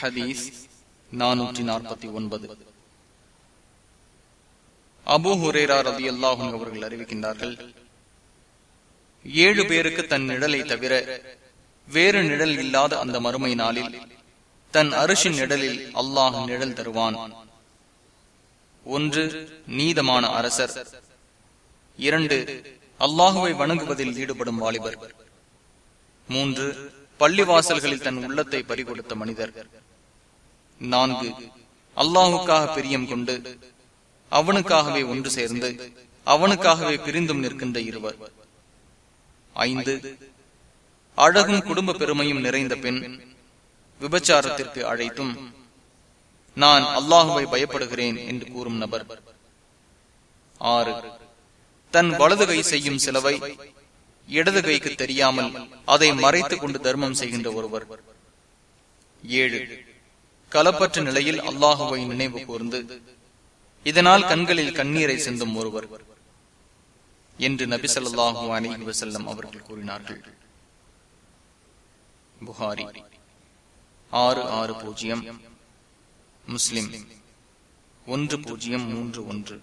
ஹதீஸ் நானூற்றி நாற்பத்தி ஒன்பது. அபு ஹுரேரா ரவி அல்லாஹும் அவர்கள் அறிவிக்கின்றார்கள் ஏழு பேருக்கு தன் நிழலை தவிர வேறு நிழல் இல்லாத அந்த மறுமை நாளில் தன் அரிசின் நிழலில் அல்லாஹ் நிழல் தருவான். ஒன்று நீதமான அரசர். இரண்டு அல்லாஹுவை வணங்குவதில் ஈடுபடும் வாலிபர். மூன்று பள்ளிவாசல்களில் தன் உள்ளத்தை பறிகொடுத்த மனிதர். நான்கு அல்லாஹுக்காக பிரியம் கொண்டு அவனுக்காகவே ஒன்று சேர்ந்து அவனுக்காகவே பிரிந்தும் நிற்கின்ற இருவர். ஐந்து அழகும் குடும்ப பெருமையும் நிறைந்த பெண் விபச்சாரத்திற்கு அழைத்தும் நான் அல்லாஹுவை பயப்படுகிறேன் என்று கூறும் நபர். ஆறு தன் வலது கை செய்யும் சிலவை இடது கைக்கு தெரியாமல் அதை மறைத்துக் கொண்டு தர்மம் செய்கின்ற ஒருவர். ஏழு. கலப்பற்ற நிலையில் அல்லாஹுவை நினைவு கூர்ந்து இதனால் கண்களில் கண்ணீரை சிந்தும் ஒருவர். என்று நபி சொல்லாஹு அலி வசல்லம் அவர்கள் கூறினார்கள். புகாரி. ஆறு ஆறு பூஜ்ஜியம். முஸ்லிம். ஒன்று பூஜ்ஜியம் மூன்று ஒன்று.